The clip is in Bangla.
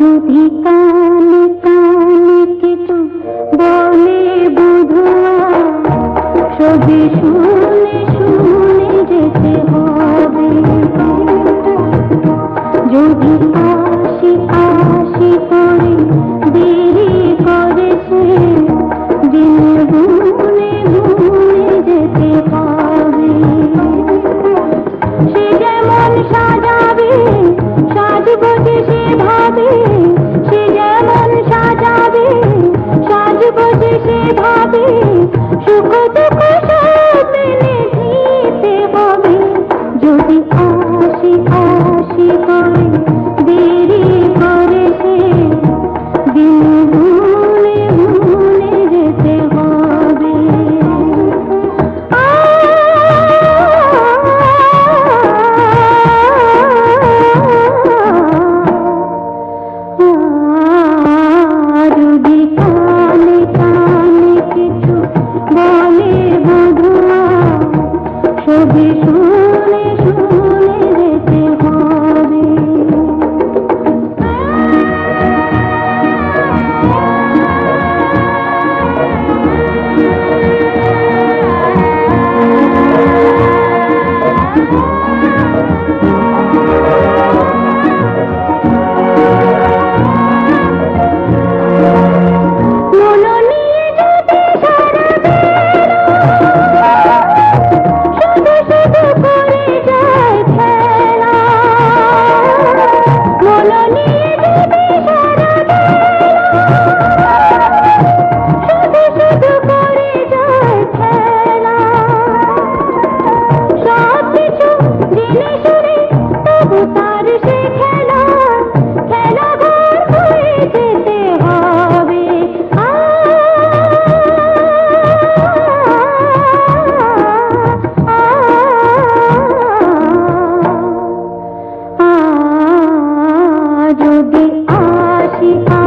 যদি কানে বলে বোধ সবই শুনে Mm-hmm. की